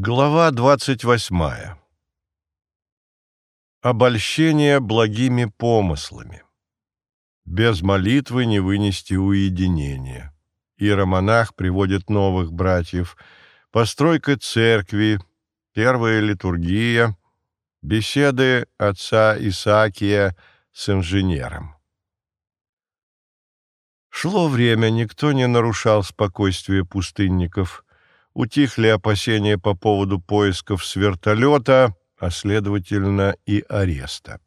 Глава двадцать восьмая. Обольщение благими помыслами. Без молитвы не вынести уединения. Иеромонах приводит новых братьев. Постройка церкви, первая литургия, беседы отца Исаакия с инженером. Шло время, никто не нарушал спокойствие пустынников – утихли опасения по поводу поисков с вертолета, а следовательно и ареста.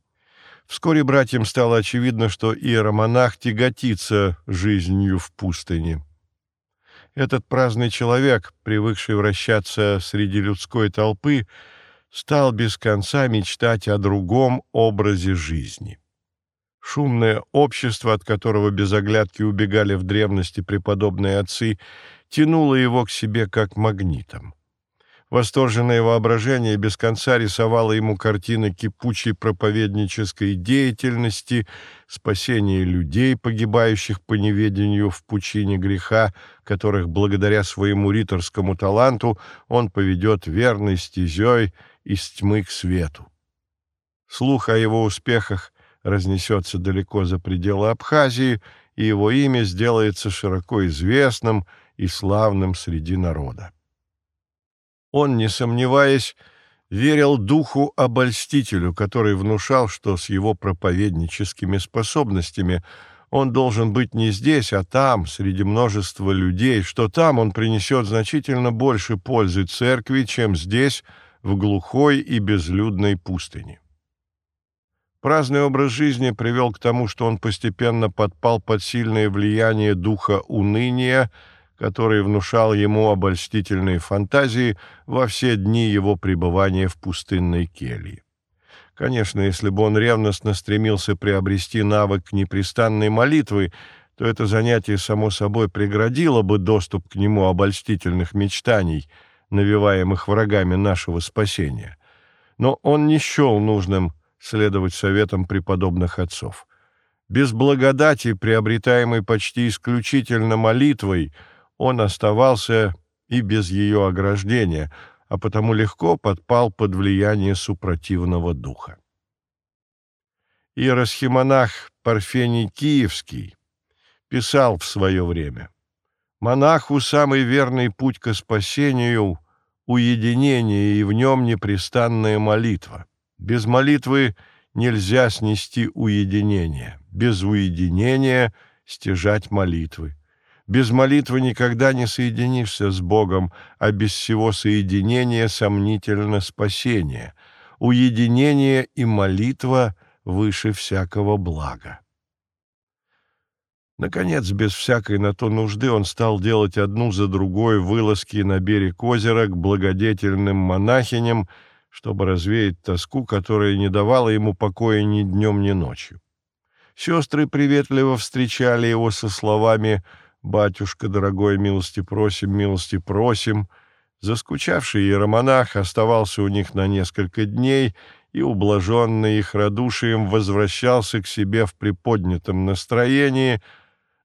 Вскоре братьям стало очевидно, что иеромонах тяготится жизнью в пустыне. Этот праздный человек, привыкший вращаться среди людской толпы, стал без конца мечтать о другом образе жизни. Шумное общество, от которого без оглядки убегали в древности преподобные отцы, тянуло его к себе как магнитом. Восторженное воображение без конца рисовало ему картины кипучей проповеднической деятельности, спасения людей, погибающих по неведению в пучине греха, которых благодаря своему риторскому таланту он поведет верной стезей из тьмы к свету. Слух о его успехах разнесется далеко за пределы Абхазии, и его имя сделается широко известным – и славным среди народа. Он, не сомневаясь, верил духу-обольстителю, который внушал, что с его проповедническими способностями он должен быть не здесь, а там, среди множества людей, что там он принесет значительно больше пользы церкви, чем здесь, в глухой и безлюдной пустыне. Праздный образ жизни привел к тому, что он постепенно подпал под сильное влияние духа уныния, который внушал ему обольстительные фантазии во все дни его пребывания в пустынной келье. Конечно, если бы он ревностно стремился приобрести навык непрестанной молитвы, то это занятие, само собой, преградило бы доступ к нему обольстительных мечтаний, навеваемых врагами нашего спасения. Но он не счел нужным следовать советам преподобных отцов. Без благодати, приобретаемой почти исключительно молитвой, он оставался и без ее ограждения, а потому легко подпал под влияние супротивного духа. Иеросхимонах Парфений Киевский писал в свое время «Монаху самый верный путь к спасению — уединение и в нем непрестанная молитва. Без молитвы нельзя снести уединение, без уединения — стяжать молитвы. Без молитвы никогда не соединишься с Богом, а без всего соединения сомнительно спасение. Уединение и молитва выше всякого блага. Наконец, без всякой на то нужды, он стал делать одну за другой вылазки на берег озера к благодетельным монахиням, чтобы развеять тоску, которая не давала ему покоя ни днем, ни ночью. Сестры приветливо встречали его со словами «Батюшка, дорогой, милости просим, милости просим». Заскучавший иеромонах оставался у них на несколько дней и, ублаженный их радушием, возвращался к себе в приподнятом настроении,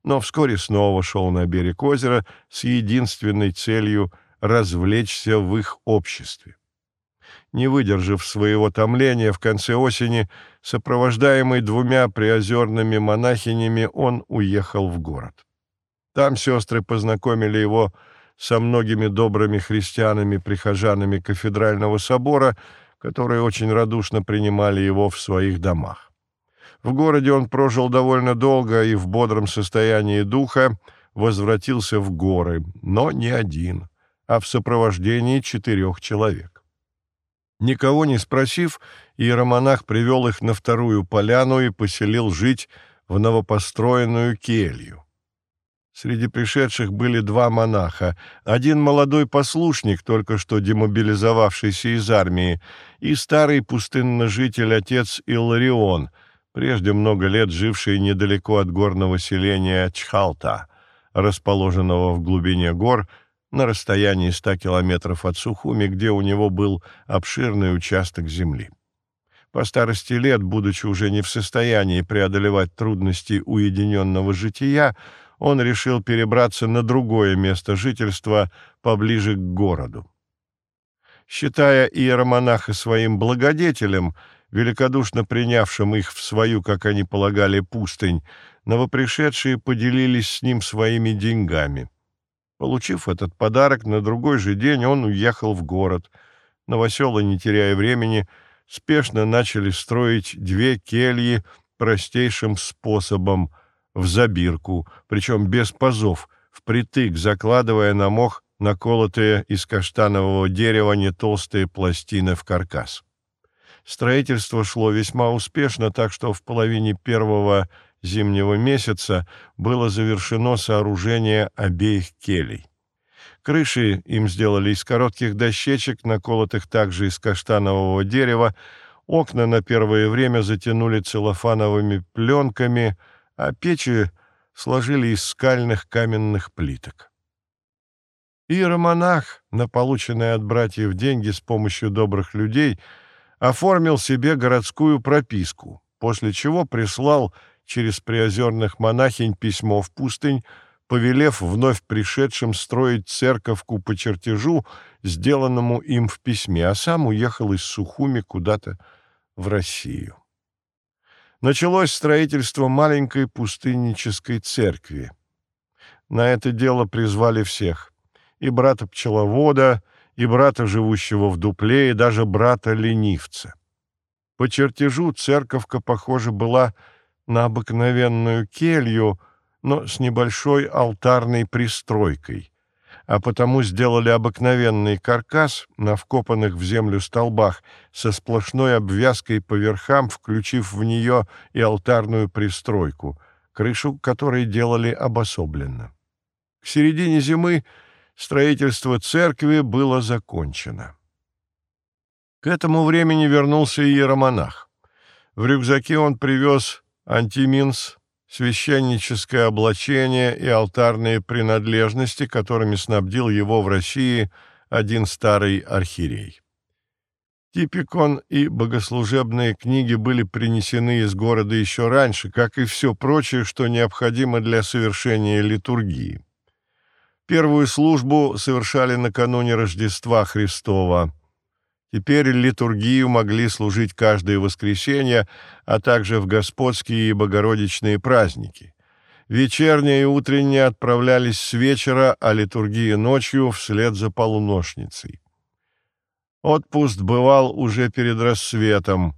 но вскоре снова шел на берег озера с единственной целью развлечься в их обществе. Не выдержав своего томления, в конце осени, сопровождаемый двумя приозерными монахинями, он уехал в город. Там сестры познакомили его со многими добрыми христианами-прихожанами кафедрального собора, которые очень радушно принимали его в своих домах. В городе он прожил довольно долго и в бодром состоянии духа возвратился в горы, но не один, а в сопровождении четырех человек. Никого не спросив, иеромонах привел их на вторую поляну и поселил жить в новопостроенную келью. Среди пришедших были два монаха, один молодой послушник, только что демобилизовавшийся из армии, и старый пустынножитель отец Илларион, прежде много лет живший недалеко от горного селения Чхалта, расположенного в глубине гор на расстоянии ста километров от Сухуми, где у него был обширный участок земли. По старости лет, будучи уже не в состоянии преодолевать трудности уединенного жития, он решил перебраться на другое место жительства поближе к городу. Считая иеромонаха своим благодетелем, великодушно принявшим их в свою, как они полагали, пустынь, новопришедшие поделились с ним своими деньгами. Получив этот подарок, на другой же день он уехал в город. Новоселы, не теряя времени, спешно начали строить две кельи простейшим способом в забирку, причем без пазов, впритык, закладывая на мох наколотые из каштанового дерева не толстые пластины в каркас. Строительство шло весьма успешно, так что в половине первого зимнего месяца было завершено сооружение обеих келей. Крыши им сделали из коротких дощечек, наколотых также из каштанового дерева, окна на первое время затянули целлофановыми пленками, а печи сложили из скальных каменных плиток. Иеромонах, на полученные от братьев деньги с помощью добрых людей, оформил себе городскую прописку, после чего прислал через приозерных монахинь письмо в пустынь, повелев вновь пришедшим строить церковку по чертежу, сделанному им в письме, а сам уехал из Сухуми куда-то в Россию. Началось строительство маленькой пустыннической церкви. На это дело призвали всех — и брата-пчеловода, и брата, живущего в дупле, и даже брата-ленивца. По чертежу церковка, похоже, была на обыкновенную келью, но с небольшой алтарной пристройкой, а потому сделали обыкновенный каркас на вкопанных в землю столбах со сплошной обвязкой по верхам, включив в нее и алтарную пристройку, крышу которой делали обособленно. К середине зимы строительство церкви было закончено. К этому времени вернулся иеромонах. В рюкзаке он привез антиминс, священническое облачение и алтарные принадлежности, которыми снабдил его в России один старый архиерей. Типикон и богослужебные книги были принесены из города еще раньше, как и все прочее, что необходимо для совершения литургии. Первую службу совершали накануне Рождества Христова – Теперь литургию могли служить каждое воскресенье, а также в господские и богородичные праздники. Вечерняя и утренняя отправлялись с вечера, а литургия ночью вслед за полуношницей. Отпуск бывал уже перед рассветом.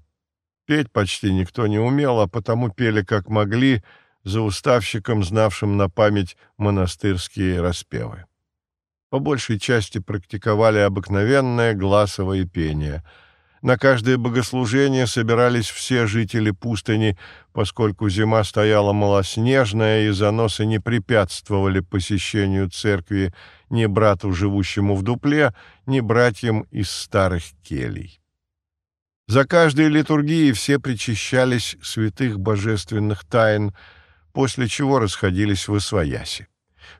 Петь почти никто не умел, а потому пели как могли, за уставщиком, знавшим на память монастырские распевы по большей части практиковали обыкновенное гласовое пение. На каждое богослужение собирались все жители пустыни, поскольку зима стояла малоснежная, и заносы не препятствовали посещению церкви ни брату, живущему в дупле, ни братьям из старых келей. За каждой литургией все причащались святых божественных тайн, после чего расходились в Освояси.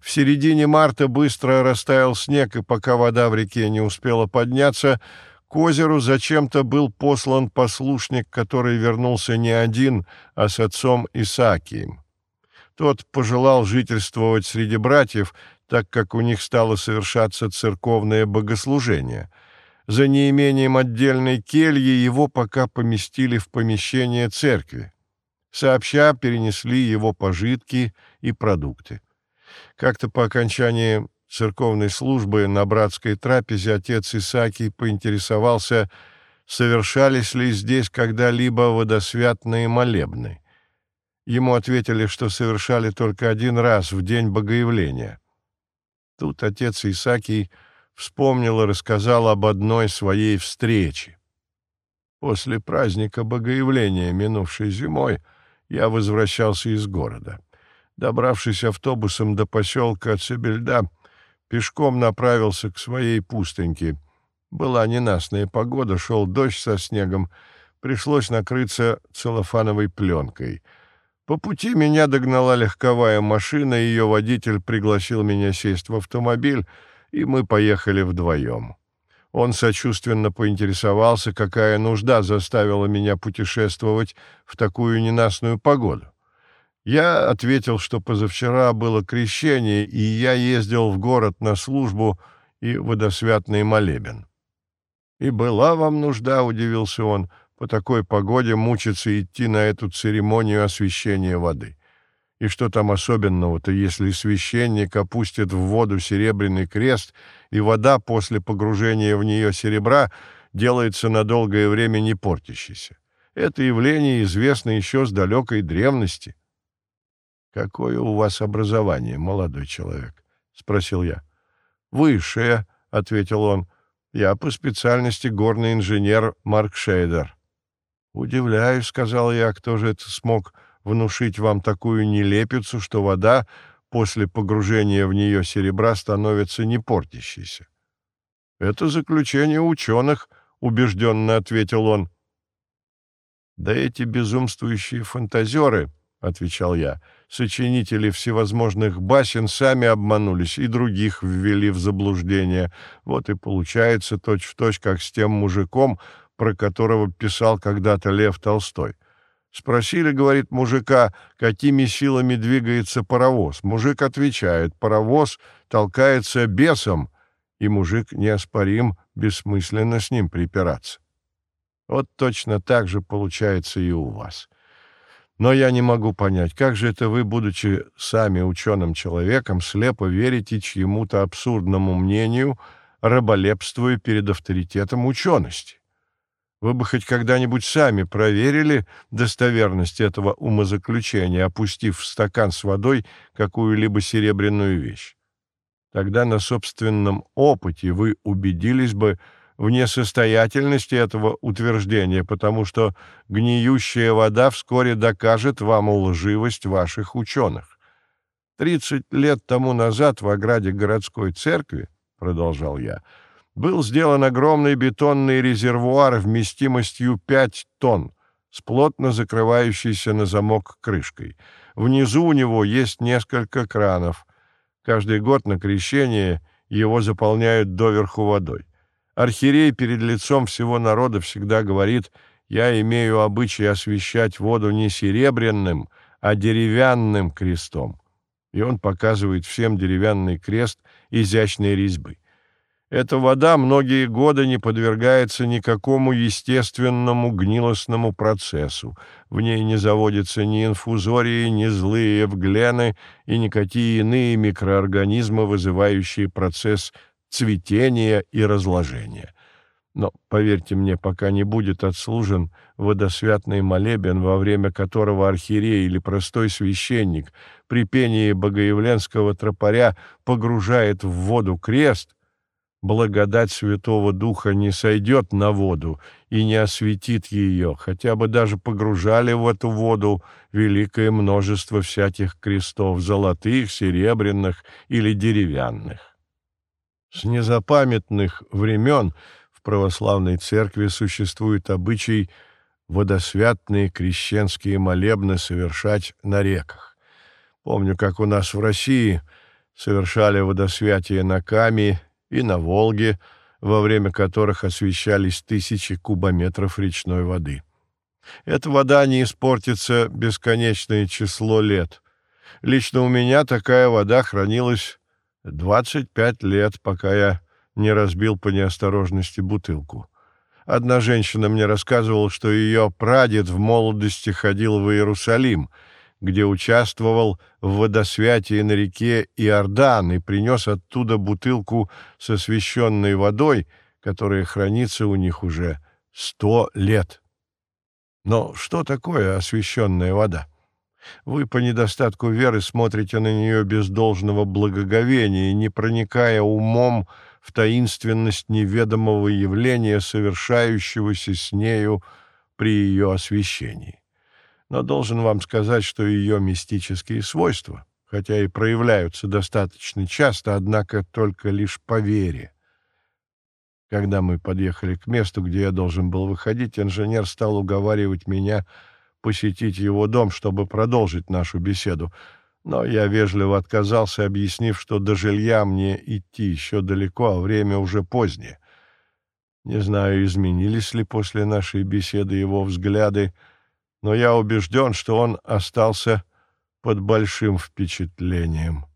В середине марта быстро растаял снег, и пока вода в реке не успела подняться, к озеру зачем-то был послан послушник, который вернулся не один, а с отцом Исаакием. Тот пожелал жительствовать среди братьев, так как у них стало совершаться церковное богослужение. За неимением отдельной кельи его пока поместили в помещение церкви. Сообща перенесли его пожитки и продукты. Как-то по окончании церковной службы на братской трапезе отец Исаакий поинтересовался, совершались ли здесь когда-либо водосвятные молебны. Ему ответили, что совершали только один раз в день Богоявления. Тут отец Исаакий вспомнил и рассказал об одной своей встрече. После праздника Богоявления, минувшей зимой, я возвращался из города. Добравшись автобусом до поселка Цибельда, пешком направился к своей пустыньке. Была ненастная погода, шел дождь со снегом, пришлось накрыться целлофановой пленкой. По пути меня догнала легковая машина, ее водитель пригласил меня сесть в автомобиль, и мы поехали вдвоем. Он сочувственно поинтересовался, какая нужда заставила меня путешествовать в такую ненастную погоду. Я ответил, что позавчера было крещение, и я ездил в город на службу и водосвятный молебен. «И была вам нужда», — удивился он, — «по такой погоде мучиться идти на эту церемонию освящения воды». И что там особенного-то, если священник опустит в воду серебряный крест, и вода после погружения в нее серебра делается на долгое время не портящейся? Это явление известно еще с далекой древности. «Какое у вас образование, молодой человек?» — спросил я. «Высшее», — ответил он. «Я по специальности горный инженер Марк Шейдер». «Удивляюсь», — сказал я, — «кто же это смог внушить вам такую нелепицу, что вода после погружения в нее серебра становится не портящейся. «Это заключение ученых», — убежденно ответил он. «Да эти безумствующие фантазеры», — отвечал я, — «сочинители всевозможных басен сами обманулись и других ввели в заблуждение. Вот и получается точь-в-точь, точь, как с тем мужиком, про которого писал когда-то Лев Толстой. Спросили, говорит, мужика, какими силами двигается паровоз. Мужик отвечает, паровоз толкается бесом, и мужик неоспорим, бессмысленно с ним припираться. Вот точно так же получается и у вас. Но я не могу понять, как же это вы, будучи сами ученым человеком, слепо верите чьему-то абсурдному мнению, раболепствуя перед авторитетом учености? Вы бы хоть когда-нибудь сами проверили достоверность этого умозаключения, опустив в стакан с водой какую-либо серебряную вещь. Тогда на собственном опыте вы убедились бы в несостоятельности этого утверждения, потому что гниющая вода вскоре докажет вам лживость ваших ученых. Тридцать лет тому назад в ограде городской церкви, продолжал я, — был сделан огромный бетонный резервуар вместимостью 5 тонн с плотно закрывающейся на замок крышкой. Внизу у него есть несколько кранов. Каждый год на крещение его заполняют доверху водой. Архиерей перед лицом всего народа всегда говорит «Я имею обычай освещать воду не серебряным, а деревянным крестом». И он показывает всем деревянный крест изящной резьбы. Эта вода многие годы не подвергается никакому естественному гнилостному процессу. В ней не заводятся ни инфузории, ни злые эвглены и никакие иные микроорганизмы, вызывающие процесс цветения и разложения. Но, поверьте мне, пока не будет отслужен водосвятный молебен, во время которого архиерей или простой священник при пении богоявленского тропаря погружает в воду крест, благодать Святого Духа не сойдет на воду и не осветит ее, хотя бы даже погружали в эту воду великое множество всяких крестов, золотых, серебряных или деревянных. С незапамятных времен в православной церкви существует обычай водосвятные крещенские молебны совершать на реках. Помню, как у нас в России совершали водосвятие на Каме и на Волге, во время которых освещались тысячи кубометров речной воды. Эта вода не испортится бесконечное число лет. Лично у меня такая вода хранилась 25 лет, пока я не разбил по неосторожности бутылку. Одна женщина мне рассказывала, что ее прадед в молодости ходил в Иерусалим — где участвовал в водосвятии на реке Иордан и принес оттуда бутылку с освященной водой, которая хранится у них уже сто лет. Но что такое освященная вода? Вы по недостатку веры смотрите на нее без должного благоговения, не проникая умом в таинственность неведомого явления, совершающегося с нею при ее освящении но должен вам сказать, что ее мистические свойства, хотя и проявляются достаточно часто, однако только лишь по вере. Когда мы подъехали к месту, где я должен был выходить, инженер стал уговаривать меня посетить его дом, чтобы продолжить нашу беседу, но я вежливо отказался, объяснив, что до жилья мне идти еще далеко, а время уже позднее. Не знаю, изменились ли после нашей беседы его взгляды, но я убежден, что он остался под большим впечатлением.